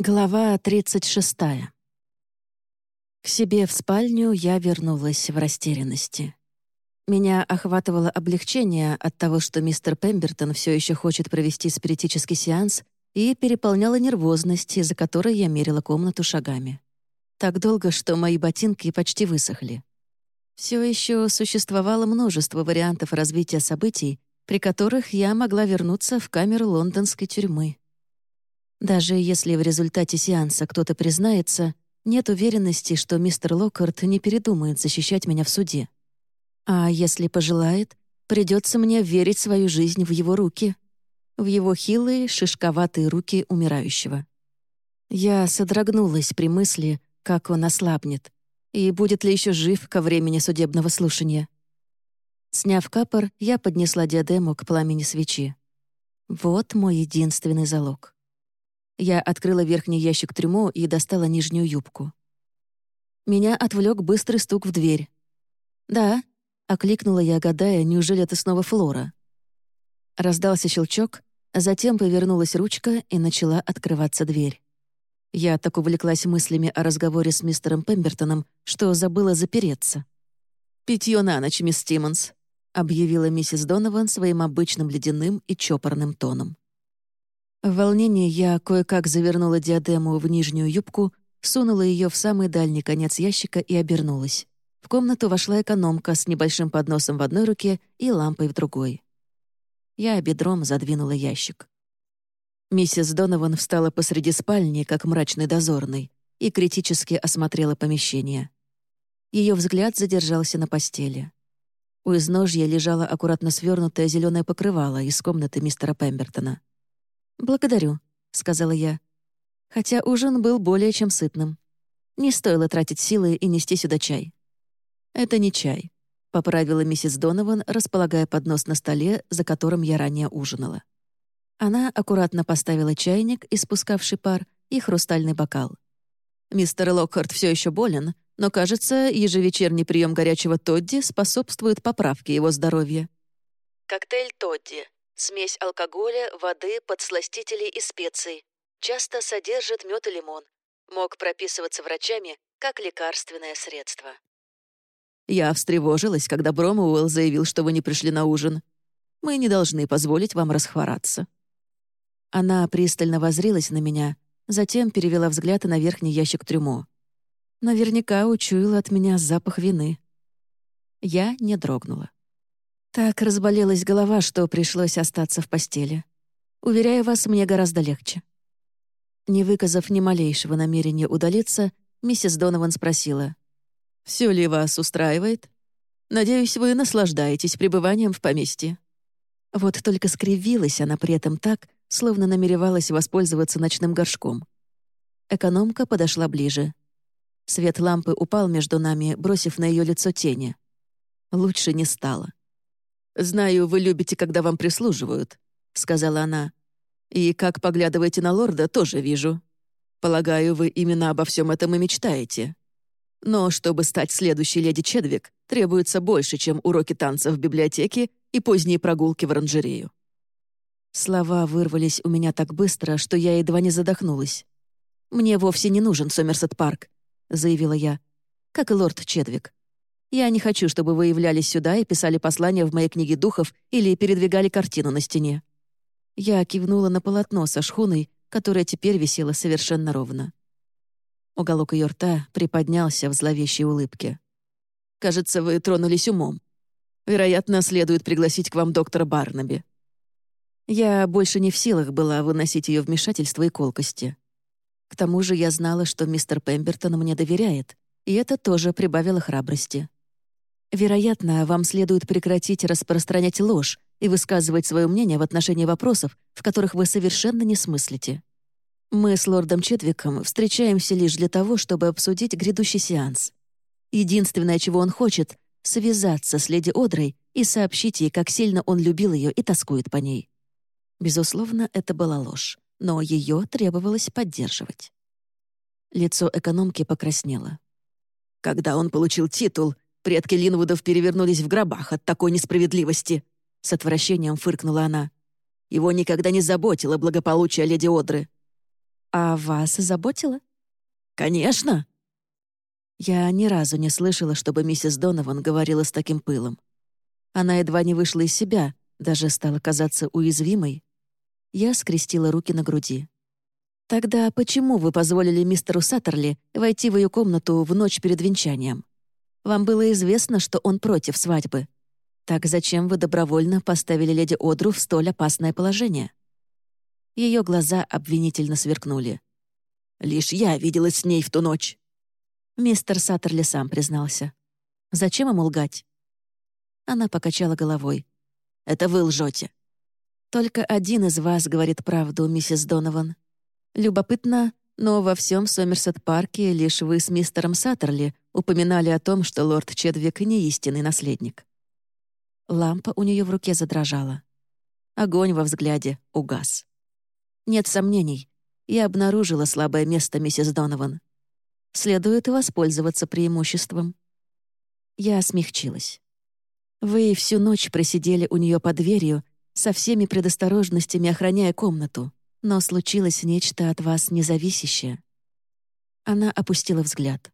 Глава 36. К себе в спальню я вернулась в растерянности. Меня охватывало облегчение от того, что мистер Пембертон все еще хочет провести спиритический сеанс, и переполняла нервозность, из-за которой я мерила комнату шагами. Так долго, что мои ботинки почти высохли. Все еще существовало множество вариантов развития событий, при которых я могла вернуться в камеру лондонской тюрьмы. Даже если в результате сеанса кто-то признается, нет уверенности, что мистер Локкарт не передумает защищать меня в суде. А если пожелает, придется мне верить свою жизнь в его руки, в его хилые, шишковатые руки умирающего. Я содрогнулась при мысли, как он ослабнет, и будет ли еще жив ко времени судебного слушания. Сняв капор, я поднесла диадему к пламени свечи. Вот мой единственный залог. Я открыла верхний ящик трюмо и достала нижнюю юбку. Меня отвлек быстрый стук в дверь. «Да», — окликнула я, гадая, неужели это снова Флора. Раздался щелчок, затем повернулась ручка и начала открываться дверь. Я так увлеклась мыслями о разговоре с мистером Пембертоном, что забыла запереться. «Питьё на ночь, мисс Тиммонс», — объявила миссис Донован своим обычным ледяным и чопорным тоном. В волнении я кое-как завернула диадему в нижнюю юбку, сунула ее в самый дальний конец ящика и обернулась. В комнату вошла экономка с небольшим подносом в одной руке и лампой в другой. Я бедром задвинула ящик. Миссис Донован встала посреди спальни, как мрачный дозорный, и критически осмотрела помещение. Ее взгляд задержался на постели. У изножья лежало аккуратно свернутое зеленое покрывало из комнаты мистера Пембертона. «Благодарю», — сказала я. Хотя ужин был более чем сытным. Не стоило тратить силы и нести сюда чай. «Это не чай», — поправила миссис Донован, располагая поднос на столе, за которым я ранее ужинала. Она аккуратно поставила чайник, испускавший пар, и хрустальный бокал. «Мистер Локхарт все еще болен, но, кажется, ежевечерний прием горячего Тодди способствует поправке его здоровья». Коктейль Тодди Смесь алкоголя, воды, подсластителей и специй. Часто содержит мед и лимон. Мог прописываться врачами как лекарственное средство. Я встревожилась, когда Бромуэлл заявил, что вы не пришли на ужин. Мы не должны позволить вам расхвораться. Она пристально возрилась на меня, затем перевела взгляд на верхний ящик трюмо. Наверняка учуяла от меня запах вины. Я не дрогнула. Так разболелась голова, что пришлось остаться в постели. Уверяю вас, мне гораздо легче. Не выказав ни малейшего намерения удалиться, миссис Донован спросила. «Все ли вас устраивает? Надеюсь, вы наслаждаетесь пребыванием в поместье». Вот только скривилась она при этом так, словно намеревалась воспользоваться ночным горшком. Экономка подошла ближе. Свет лампы упал между нами, бросив на ее лицо тени. Лучше не стало. «Знаю, вы любите, когда вам прислуживают», — сказала она. «И как поглядываете на лорда, тоже вижу. Полагаю, вы именно обо всем этом и мечтаете. Но чтобы стать следующей леди Чедвик, требуется больше, чем уроки танца в библиотеке и поздние прогулки в оранжерею». Слова вырвались у меня так быстро, что я едва не задохнулась. «Мне вовсе не нужен Сомерсет-парк», — заявила я, — «как и лорд Чедвик. Я не хочу, чтобы вы являлись сюда и писали послания в моей книге духов или передвигали картину на стене». Я кивнула на полотно со шхуной, которое теперь висело совершенно ровно. Уголок ее рта приподнялся в зловещей улыбке. «Кажется, вы тронулись умом. Вероятно, следует пригласить к вам доктора Барнаби». Я больше не в силах была выносить ее вмешательство и колкости. К тому же я знала, что мистер Пембертон мне доверяет, и это тоже прибавило храбрости. Вероятно, вам следует прекратить распространять ложь и высказывать свое мнение в отношении вопросов, в которых вы совершенно не смыслите. Мы с лордом Четвиком встречаемся лишь для того, чтобы обсудить грядущий сеанс. Единственное, чего он хочет — связаться с леди Одрой и сообщить ей, как сильно он любил ее и тоскует по ней. Безусловно, это была ложь, но ее требовалось поддерживать. Лицо экономки покраснело. Когда он получил титул, Предки Линвудов перевернулись в гробах от такой несправедливости!» С отвращением фыркнула она. Его никогда не заботило благополучие леди Одры. А вас заботило? Конечно. Я ни разу не слышала, чтобы миссис Донован говорила с таким пылом. Она едва не вышла из себя, даже стала казаться уязвимой. Я скрестила руки на груди. «Тогда почему вы позволили мистеру Саттерли войти в ее комнату в ночь перед венчанием? Вам было известно, что он против свадьбы. Так зачем вы добровольно поставили леди Одру в столь опасное положение?» Ее глаза обвинительно сверкнули. «Лишь я виделась с ней в ту ночь». Мистер Саттерли сам признался. «Зачем ему лгать?» Она покачала головой. «Это вы лжете». «Только один из вас говорит правду, миссис Донован. Любопытно, но во всем Сомерсет-парке лишь вы с мистером Саттерли упоминали о том, что лорд Чедвик не истинный наследник. Лампа у нее в руке задрожала. Огонь во взгляде угас. Нет сомнений, я обнаружила слабое место миссис Донован. Следует воспользоваться преимуществом. Я смягчилась. Вы всю ночь просидели у нее под дверью, со всеми предосторожностями охраняя комнату но случилось нечто от вас независящее». Она опустила взгляд.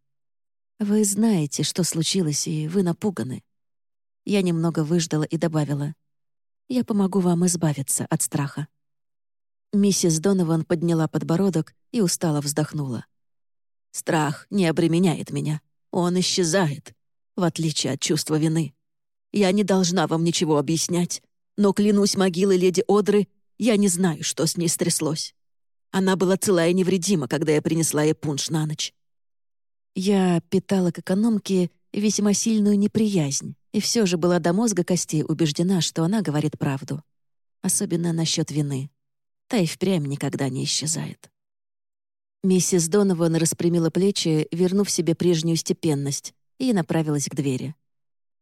«Вы знаете, что случилось, и вы напуганы». Я немного выждала и добавила. «Я помогу вам избавиться от страха». Миссис Донован подняла подбородок и устало вздохнула. «Страх не обременяет меня. Он исчезает, в отличие от чувства вины. Я не должна вам ничего объяснять, но, клянусь могилой леди Одры, я не знаю, что с ней стряслось. Она была целая и невредима, когда я принесла ей пунш на ночь. Я питала к экономке весьма сильную неприязнь и все же была до мозга костей убеждена, что она говорит правду. Особенно насчет вины. Та и впрямь никогда не исчезает. Миссис Донован распрямила плечи, вернув себе прежнюю степенность, и направилась к двери.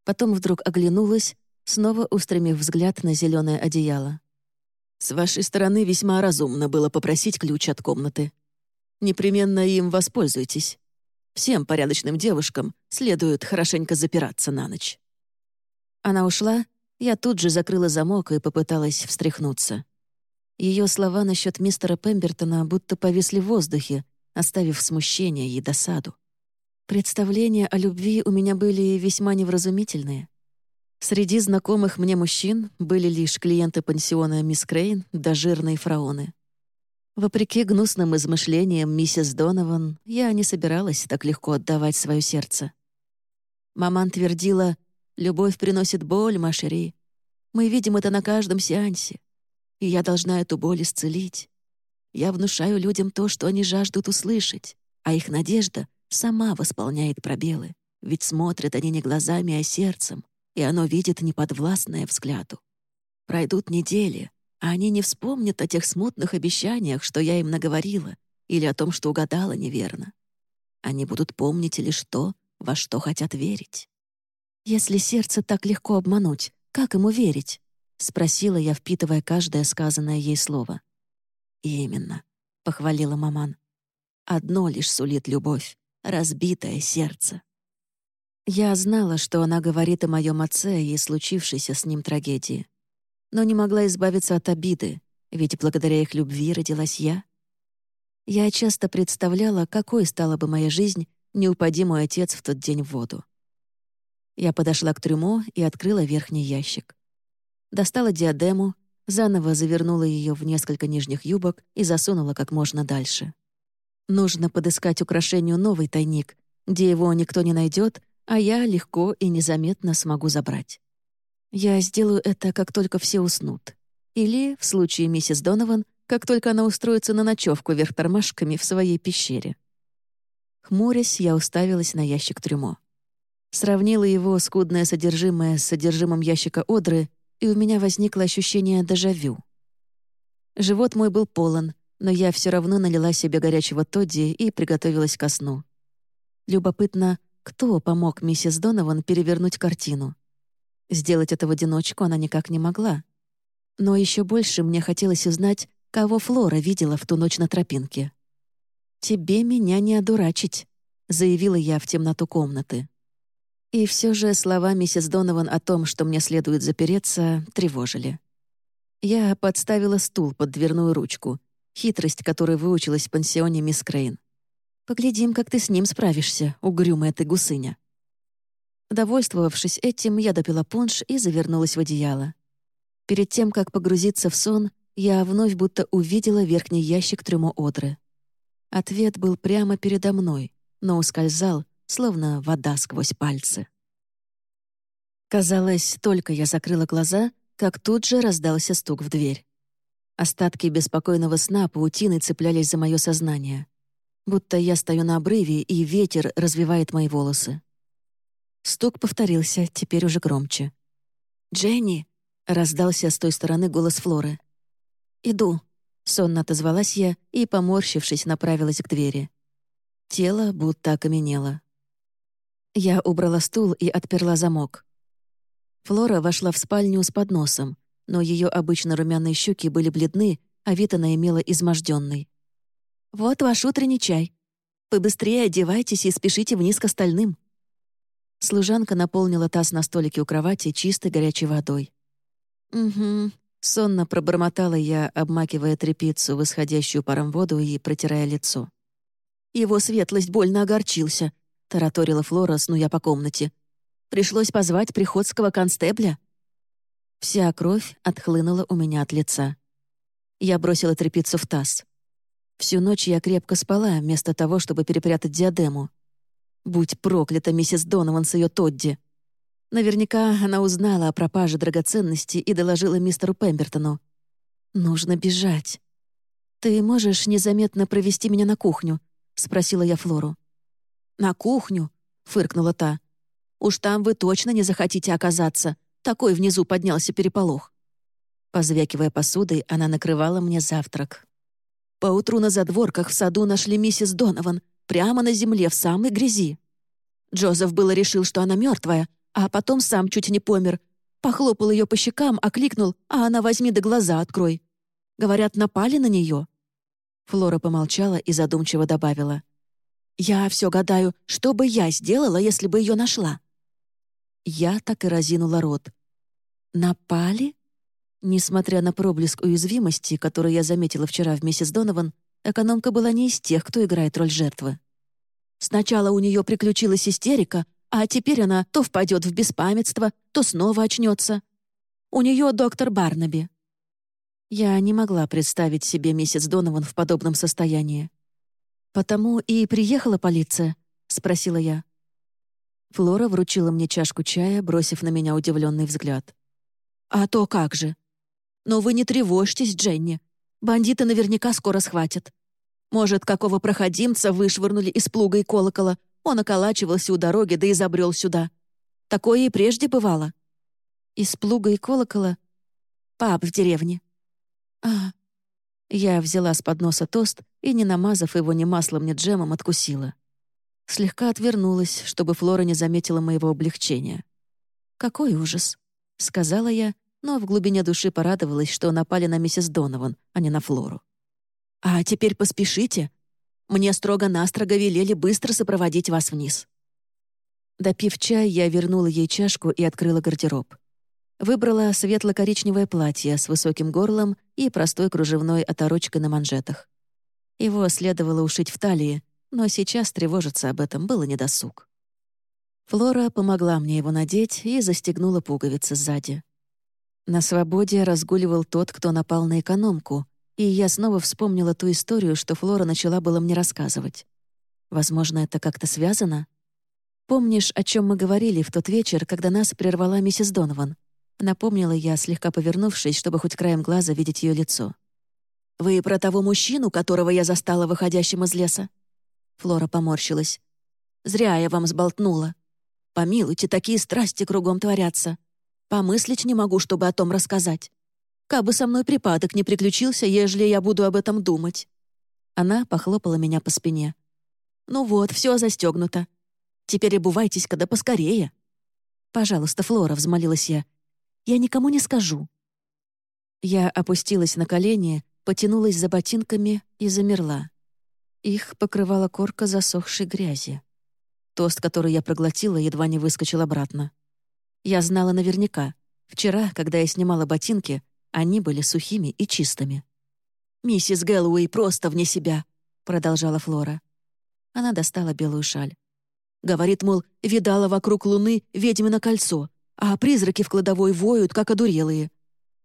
Потом вдруг оглянулась, снова устремив взгляд на зеленое одеяло. С вашей стороны весьма разумно было попросить ключ от комнаты. Непременно им воспользуйтесь. Всем порядочным девушкам следует хорошенько запираться на ночь». Она ушла, я тут же закрыла замок и попыталась встряхнуться. Ее слова насчет мистера Пембертона будто повисли в воздухе, оставив смущение и досаду. Представления о любви у меня были весьма невразумительные. Среди знакомых мне мужчин были лишь клиенты пансиона «Мисс Крейн» да жирные фараоны. Вопреки гнусным измышлениям миссис Донован, я не собиралась так легко отдавать свое сердце. Маман твердила, «Любовь приносит боль, Машери. Мы видим это на каждом сеансе, и я должна эту боль исцелить. Я внушаю людям то, что они жаждут услышать, а их надежда сама восполняет пробелы, ведь смотрят они не глазами, а сердцем, и оно видит неподвластное взгляду. Пройдут недели, а они не вспомнят о тех смутных обещаниях, что я им наговорила, или о том, что угадала неверно. Они будут помнить лишь то, во что хотят верить. «Если сердце так легко обмануть, как ему верить?» — спросила я, впитывая каждое сказанное ей слово. «Именно», — похвалила маман. «Одно лишь сулит любовь — разбитое сердце». Я знала, что она говорит о моем отце и случившейся с ним трагедии. Но не могла избавиться от обиды, ведь благодаря их любви родилась я. Я часто представляла, какой стала бы моя жизнь, не упади мой отец в тот день в воду. Я подошла к трюмо и открыла верхний ящик. Достала диадему, заново завернула ее в несколько нижних юбок и засунула как можно дальше. Нужно подыскать украшению новый тайник, где его никто не найдет, а я легко и незаметно смогу забрать. Я сделаю это, как только все уснут. Или, в случае миссис Донован, как только она устроится на ночевку вверх тормашками в своей пещере. Хмурясь, я уставилась на ящик трюмо. Сравнила его скудное содержимое с содержимым ящика Одры, и у меня возникло ощущение дежавю. Живот мой был полон, но я все равно налила себе горячего тодди и приготовилась ко сну. Любопытно, кто помог миссис Донован перевернуть картину? Сделать это в одиночку она никак не могла. Но еще больше мне хотелось узнать, кого Флора видела в ту ночь на тропинке. «Тебе меня не одурачить», — заявила я в темноту комнаты. И все же слова миссис Донован о том, что мне следует запереться, тревожили. Я подставила стул под дверную ручку, Хитрость, которой выучилась в пансионе мисс Крейн. «Поглядим, как ты с ним справишься, угрюмая ты гусыня». Довольствовавшись этим, я допила пунш и завернулась в одеяло. Перед тем, как погрузиться в сон, я вновь будто увидела верхний ящик трюмо Одры. Ответ был прямо передо мной, но ускользал, словно вода сквозь пальцы. Казалось, только я закрыла глаза, как тут же раздался стук в дверь. Остатки беспокойного сна паутины цеплялись за мое сознание. Будто я стою на обрыве, и ветер развивает мои волосы. Стук повторился, теперь уже громче. «Дженни!» — раздался с той стороны голос Флоры. «Иду», — сонно отозвалась я и, поморщившись, направилась к двери. Тело будто окаменело. Я убрала стул и отперла замок. Флора вошла в спальню с подносом, но ее обычно румяные щеки были бледны, а вид она имела изможденный. «Вот ваш утренний чай. Вы быстрее одевайтесь и спешите вниз к остальным». Служанка наполнила таз на столике у кровати чистой горячей водой. «Угу», — сонно пробормотала я, обмакивая тряпицу в паром воду и протирая лицо. «Его светлость больно огорчился», — тараторила Флора, снуя по комнате. «Пришлось позвать приходского констебля». Вся кровь отхлынула у меня от лица. Я бросила тряпицу в таз. Всю ночь я крепко спала, вместо того, чтобы перепрятать диадему. Будь проклята миссис Донован с ее Тодди. Наверняка она узнала о пропаже драгоценности и доложила мистеру Пембертону. «Нужно бежать». «Ты можешь незаметно провести меня на кухню?» — спросила я Флору. «На кухню?» — фыркнула та. «Уж там вы точно не захотите оказаться. Такой внизу поднялся переполох». Позвякивая посудой, она накрывала мне завтрак. Поутру на задворках в саду нашли миссис Донован, прямо на земле, в самой грязи. Джозеф было решил, что она мертвая, а потом сам чуть не помер. Похлопал ее по щекам, окликнул, а она возьми да глаза открой. Говорят, напали на нее. Флора помолчала и задумчиво добавила. «Я все гадаю, что бы я сделала, если бы ее нашла?» Я так и разинула рот. «Напали?» Несмотря на проблеск уязвимости, который я заметила вчера в миссис Донован, Экономка была не из тех, кто играет роль жертвы. Сначала у нее приключилась истерика, а теперь она то впадет в беспамятство, то снова очнется. У нее доктор Барнаби. Я не могла представить себе миссис Донован в подобном состоянии. «Потому и приехала полиция?» — спросила я. Флора вручила мне чашку чая, бросив на меня удивленный взгляд. «А то как же! Но вы не тревожьтесь, Дженни. Бандиты наверняка скоро схватят. Может, какого проходимца вышвырнули из плуга и колокола. Он околачивался у дороги, да и забрел сюда. Такое и прежде бывало. Из плуга и колокола? Пап в деревне. А, я взяла с подноса тост и, не намазав его ни маслом, ни джемом, откусила. Слегка отвернулась, чтобы Флора не заметила моего облегчения. «Какой ужас!» — сказала я но в глубине души порадовалась, что напали на миссис Донован, а не на Флору. «А теперь поспешите. Мне строго-настрого велели быстро сопроводить вас вниз». Допив чай, я вернула ей чашку и открыла гардероб. Выбрала светло-коричневое платье с высоким горлом и простой кружевной оторочкой на манжетах. Его следовало ушить в талии, но сейчас тревожиться об этом было недосуг. Флора помогла мне его надеть и застегнула пуговицы сзади. На свободе разгуливал тот, кто напал на экономку, и я снова вспомнила ту историю, что Флора начала было мне рассказывать. Возможно, это как-то связано? Помнишь, о чем мы говорили в тот вечер, когда нас прервала миссис Донован? Напомнила я, слегка повернувшись, чтобы хоть краем глаза видеть ее лицо. «Вы про того мужчину, которого я застала выходящим из леса?» Флора поморщилась. «Зря я вам сболтнула. Помилуйте, такие страсти кругом творятся. Помыслить не могу, чтобы о том рассказать. Кабы со мной припадок не приключился, ежели я буду об этом думать». Она похлопала меня по спине. «Ну вот, все застегнуто. Теперь обувайтесь, когда поскорее». «Пожалуйста, Флора», — взмолилась я. «Я никому не скажу». Я опустилась на колени, потянулась за ботинками и замерла. Их покрывала корка засохшей грязи. Тост, который я проглотила, едва не выскочил обратно. Я знала наверняка. Вчера, когда я снимала ботинки, они были сухими и чистыми. «Миссис Гэллоуэй просто вне себя», — продолжала Флора. Она достала белую шаль. Говорит, мол, видала вокруг луны ведьмино кольцо, а призраки в кладовой воют, как одурелые.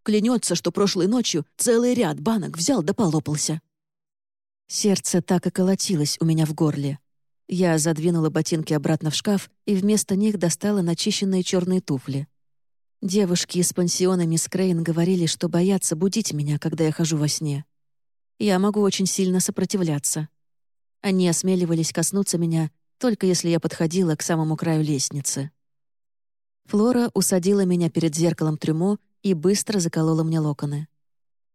Клянется, что прошлой ночью целый ряд банок взял да полопался. Сердце так и колотилось у меня в горле. Я задвинула ботинки обратно в шкаф и вместо них достала начищенные черные туфли. Девушки из пансиона мисс Крейн говорили, что боятся будить меня, когда я хожу во сне. Я могу очень сильно сопротивляться. Они осмеливались коснуться меня, только если я подходила к самому краю лестницы. Флора усадила меня перед зеркалом трюмо и быстро заколола мне локоны.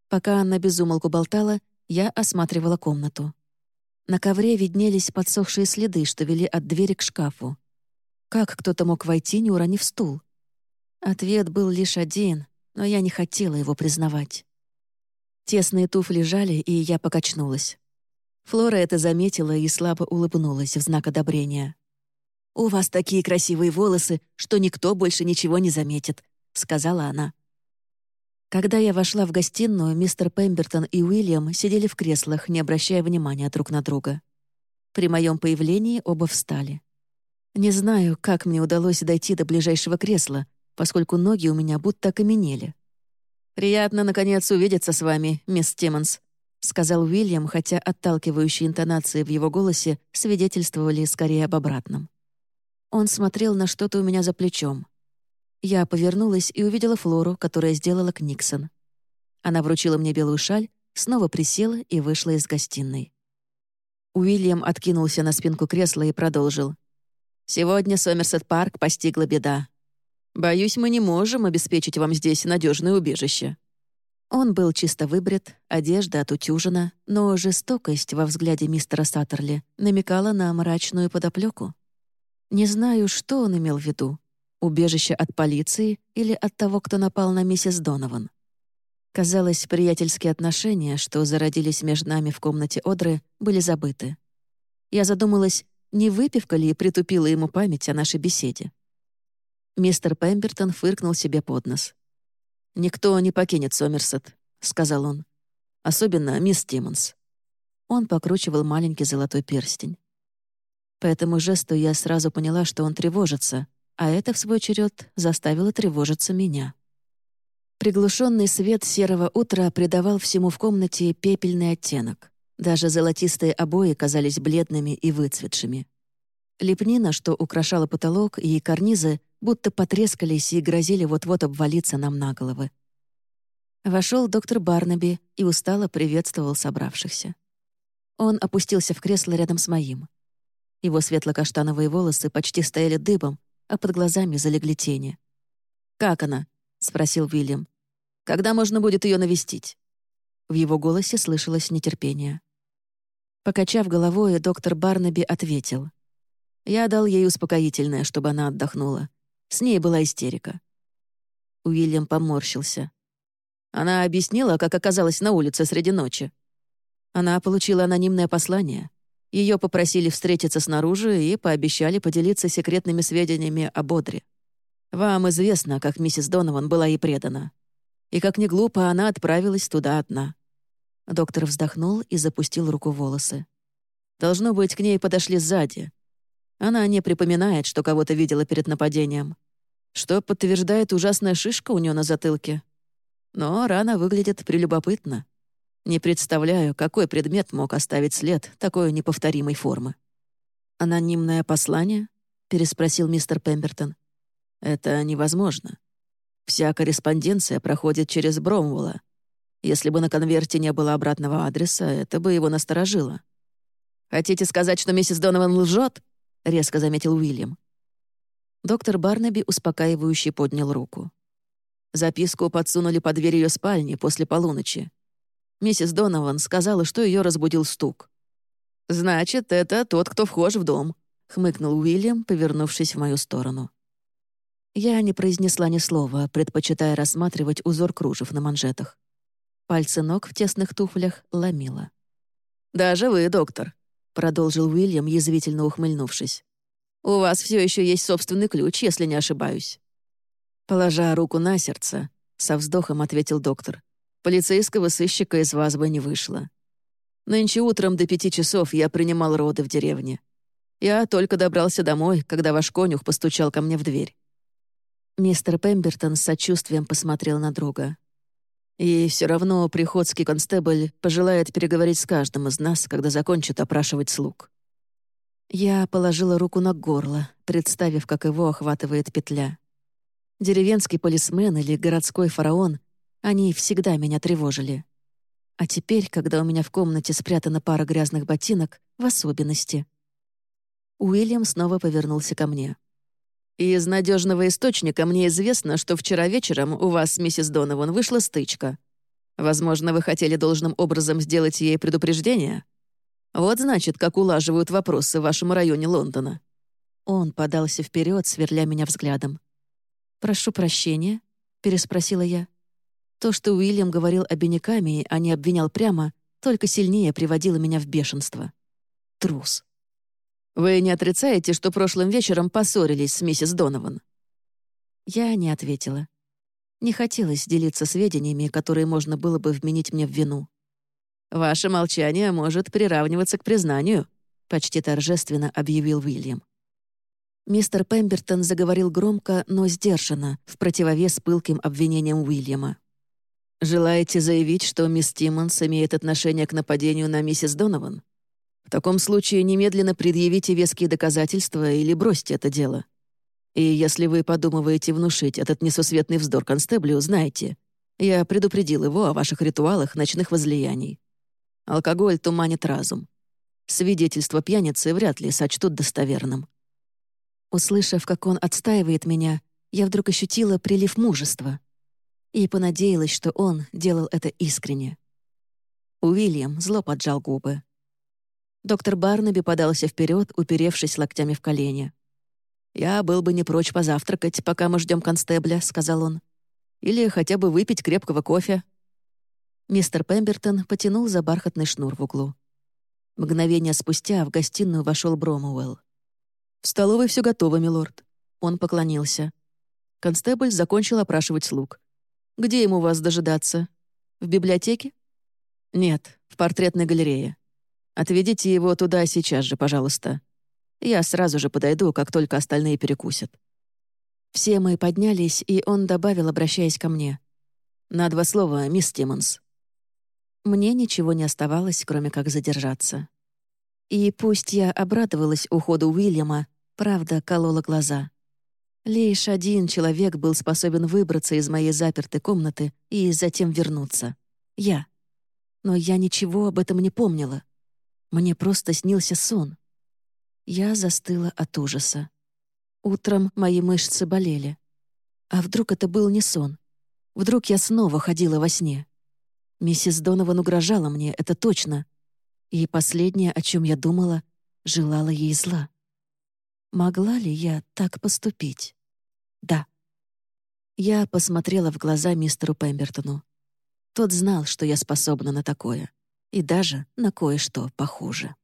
Пока она безумолку болтала, я осматривала комнату. На ковре виднелись подсохшие следы, что вели от двери к шкафу. Как кто-то мог войти, не уронив стул? Ответ был лишь один, но я не хотела его признавать. Тесные туфли жали, и я покачнулась. Флора это заметила и слабо улыбнулась в знак одобрения. «У вас такие красивые волосы, что никто больше ничего не заметит», — сказала она. Когда я вошла в гостиную, мистер Пембертон и Уильям сидели в креслах, не обращая внимания друг на друга. При моем появлении оба встали. Не знаю, как мне удалось дойти до ближайшего кресла, поскольку ноги у меня будто окаменели. «Приятно, наконец, увидеться с вами, мисс Тиммонс», — сказал Уильям, хотя отталкивающие интонации в его голосе свидетельствовали скорее об обратном. Он смотрел на что-то у меня за плечом. Я повернулась и увидела Флору, которая сделала Книксон. Она вручила мне белую шаль, снова присела и вышла из гостиной. Уильям откинулся на спинку кресла и продолжил. «Сегодня Сомерсет-парк постигла беда. Боюсь, мы не можем обеспечить вам здесь надежное убежище». Он был чисто выбрит, одежда отутюжена, но жестокость во взгляде мистера Саттерли намекала на мрачную подоплеку. Не знаю, что он имел в виду, Убежище от полиции или от того, кто напал на миссис Донован? Казалось, приятельские отношения, что зародились между нами в комнате Одры, были забыты. Я задумалась, не выпивка ли притупила ему память о нашей беседе. Мистер Пембертон фыркнул себе под нос. «Никто не покинет Сомерсет», — сказал он. «Особенно мисс Тиммонс». Он покручивал маленький золотой перстень. По этому жесту я сразу поняла, что он тревожится, а это, в свой черед, заставило тревожиться меня. Приглушенный свет серого утра придавал всему в комнате пепельный оттенок. Даже золотистые обои казались бледными и выцветшими. Лепнина, что украшала потолок, и карнизы будто потрескались и грозили вот-вот обвалиться нам на головы. Вошел доктор Барнаби и устало приветствовал собравшихся. Он опустился в кресло рядом с моим. Его светло-каштановые волосы почти стояли дыбом, а под глазами залегли тени. «Как она?» — спросил Уильям. «Когда можно будет ее навестить?» В его голосе слышалось нетерпение. Покачав головой, доктор Барнаби ответил. «Я дал ей успокоительное, чтобы она отдохнула. С ней была истерика». Уильям поморщился. Она объяснила, как оказалась на улице среди ночи. Она получила анонимное послание. Ее попросили встретиться снаружи и пообещали поделиться секретными сведениями о Бодре. Вам известно, как миссис Донован была ей предана. И как ни глупо, она отправилась туда одна. Доктор вздохнул и запустил руку в волосы. Должно быть, к ней подошли сзади. Она не припоминает, что кого-то видела перед нападением. Что подтверждает ужасная шишка у нее на затылке. Но рана выглядит прелюбопытно. Не представляю, какой предмет мог оставить след такой неповторимой формы. «Анонимное послание?» — переспросил мистер Пембертон. «Это невозможно. Вся корреспонденция проходит через Бромвелла. Если бы на конверте не было обратного адреса, это бы его насторожило». «Хотите сказать, что миссис Донован лжет?» — резко заметил Уильям. Доктор Барнаби успокаивающе поднял руку. Записку подсунули под дверь ее спальни после полуночи. Миссис Донован сказала, что ее разбудил стук. «Значит, это тот, кто вхож в дом», — хмыкнул Уильям, повернувшись в мою сторону. Я не произнесла ни слова, предпочитая рассматривать узор кружев на манжетах. Пальцы ног в тесных туфлях ломило. «Даже вы, доктор», — продолжил Уильям, язвительно ухмыльнувшись. «У вас все еще есть собственный ключ, если не ошибаюсь». Положа руку на сердце, со вздохом ответил доктор. Полицейского сыщика из вас бы не вышло. Нынче утром до пяти часов я принимал роды в деревне. Я только добрался домой, когда ваш конюх постучал ко мне в дверь». Мистер Пембертон с сочувствием посмотрел на друга. «И все равно приходский констебль пожелает переговорить с каждым из нас, когда закончит опрашивать слуг». Я положила руку на горло, представив, как его охватывает петля. Деревенский полисмен или городской фараон, они всегда меня тревожили. А теперь, когда у меня в комнате спрятана пара грязных ботинок, в особенности. Уильям снова повернулся ко мне. «Из надежного источника мне известно, что вчера вечером у вас с миссис Донован вышла стычка. Возможно, вы хотели должным образом сделать ей предупреждение? Вот значит, как улаживают вопросы в вашем районе Лондона». Он подался вперед, сверля меня взглядом. «Прошу прощения», — переспросила я. То, что Уильям говорил обиняками, а не обвинял прямо, только сильнее приводило меня в бешенство. Трус. «Вы не отрицаете, что прошлым вечером поссорились с миссис Донован?» Я не ответила. Не хотелось делиться сведениями, которые можно было бы вменить мне в вину. «Ваше молчание может приравниваться к признанию», — почти торжественно объявил Уильям. Мистер Пембертон заговорил громко, но сдержанно, в противовес пылким обвинениям Уильяма. «Желаете заявить, что мисс Тиммонс имеет отношение к нападению на миссис Донован? В таком случае немедленно предъявите веские доказательства или бросьте это дело. И если вы подумываете внушить этот несусветный вздор констеблю, знайте, я предупредил его о ваших ритуалах ночных возлияний. Алкоголь туманит разум. Свидетельство пьяницы вряд ли сочтут достоверным». Услышав, как он отстаивает меня, я вдруг ощутила прилив мужества — и понадеялась, что он делал это искренне. Уильям зло поджал губы. Доктор Барнаби подался вперед, уперевшись локтями в колени. «Я был бы не прочь позавтракать, пока мы ждем констебля», — сказал он. «Или хотя бы выпить крепкого кофе». Мистер Пембертон потянул за бархатный шнур в углу. Мгновение спустя в гостиную вошел Бромуэлл. «В столовой все готово, милорд». Он поклонился. Констебль закончил опрашивать слуг. Где ему вас дожидаться? В библиотеке? Нет, в портретной галерее. Отведите его туда сейчас же, пожалуйста. Я сразу же подойду, как только остальные перекусят». Все мы поднялись, и он добавил, обращаясь ко мне. «На два слова, мисс Тиммонс». Мне ничего не оставалось, кроме как задержаться. И пусть я обрадовалась уходу Уильяма, правда колола глаза. Лишь один человек был способен выбраться из моей запертой комнаты и затем вернуться. Я. Но я ничего об этом не помнила. Мне просто снился сон. Я застыла от ужаса. Утром мои мышцы болели. А вдруг это был не сон? Вдруг я снова ходила во сне? Миссис Донован угрожала мне, это точно. И последнее, о чем я думала, желала ей зла. Могла ли я так поступить? Да. Я посмотрела в глаза мистеру Пембертону. Тот знал, что я способна на такое. И даже на кое-что похуже.